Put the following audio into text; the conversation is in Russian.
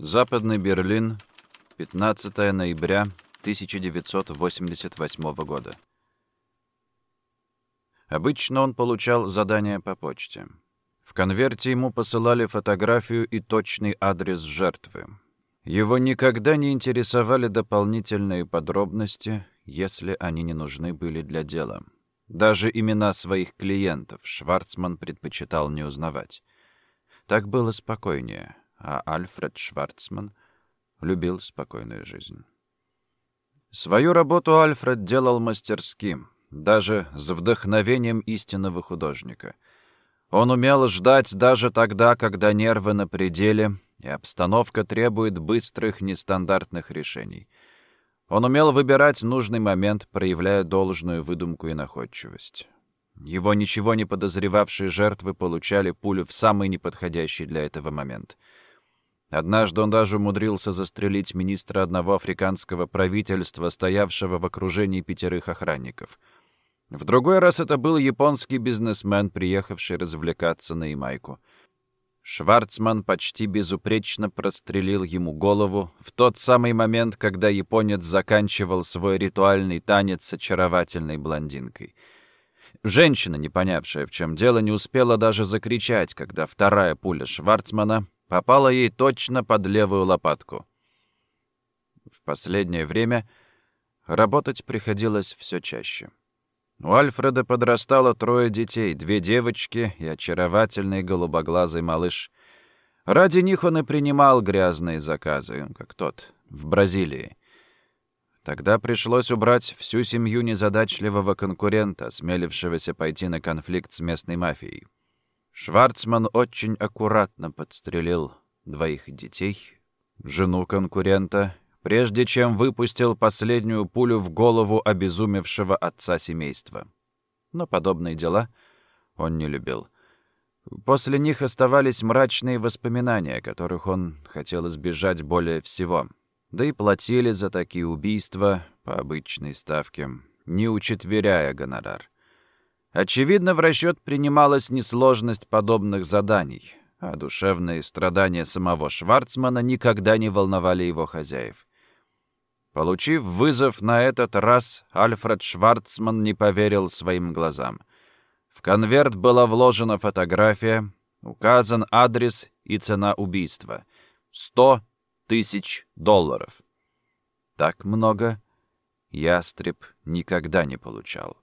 Западный Берлин, 15 ноября 1988 года. Обычно он получал задания по почте. В конверте ему посылали фотографию и точный адрес жертвы. Его никогда не интересовали дополнительные подробности, если они не нужны были для дела. Даже имена своих клиентов Шварцман предпочитал не узнавать. Так было спокойнее а Альфред Шварцман любил спокойную жизнь. Свою работу Альфред делал мастерским, даже с вдохновением истинного художника. Он умел ждать даже тогда, когда нервы на пределе, и обстановка требует быстрых, нестандартных решений. Он умел выбирать нужный момент, проявляя должную выдумку и находчивость. Его ничего не подозревавшие жертвы получали пулю в самый неподходящий для этого момент — Однажды он даже умудрился застрелить министра одного африканского правительства, стоявшего в окружении пятерых охранников. В другой раз это был японский бизнесмен, приехавший развлекаться на Ямайку. Шварцман почти безупречно прострелил ему голову в тот самый момент, когда японец заканчивал свой ритуальный танец с очаровательной блондинкой. Женщина, не понявшая, в чем дело, не успела даже закричать, когда вторая пуля Шварцмана попала ей точно под левую лопатку. В последнее время работать приходилось все чаще. У Альфреда подрастало трое детей, две девочки и очаровательный голубоглазый малыш. Ради них он и принимал грязные заказы, как тот, в Бразилии. Тогда пришлось убрать всю семью незадачливого конкурента, осмелившегося пойти на конфликт с местной мафией. Шварцман очень аккуратно подстрелил двоих детей, жену конкурента, прежде чем выпустил последнюю пулю в голову обезумевшего отца семейства. Но подобные дела он не любил. После них оставались мрачные воспоминания, которых он хотел избежать более всего. Да и платили за такие убийства по обычной ставке, не учетверяя гонорар. Очевидно, в расчет принималась несложность подобных заданий, а душевные страдания самого Шварцмана никогда не волновали его хозяев. Получив вызов на этот раз, Альфред Шварцман не поверил своим глазам. В конверт была вложена фотография, указан адрес и цена убийства. Сто тысяч долларов. Так много ястреб никогда не получал.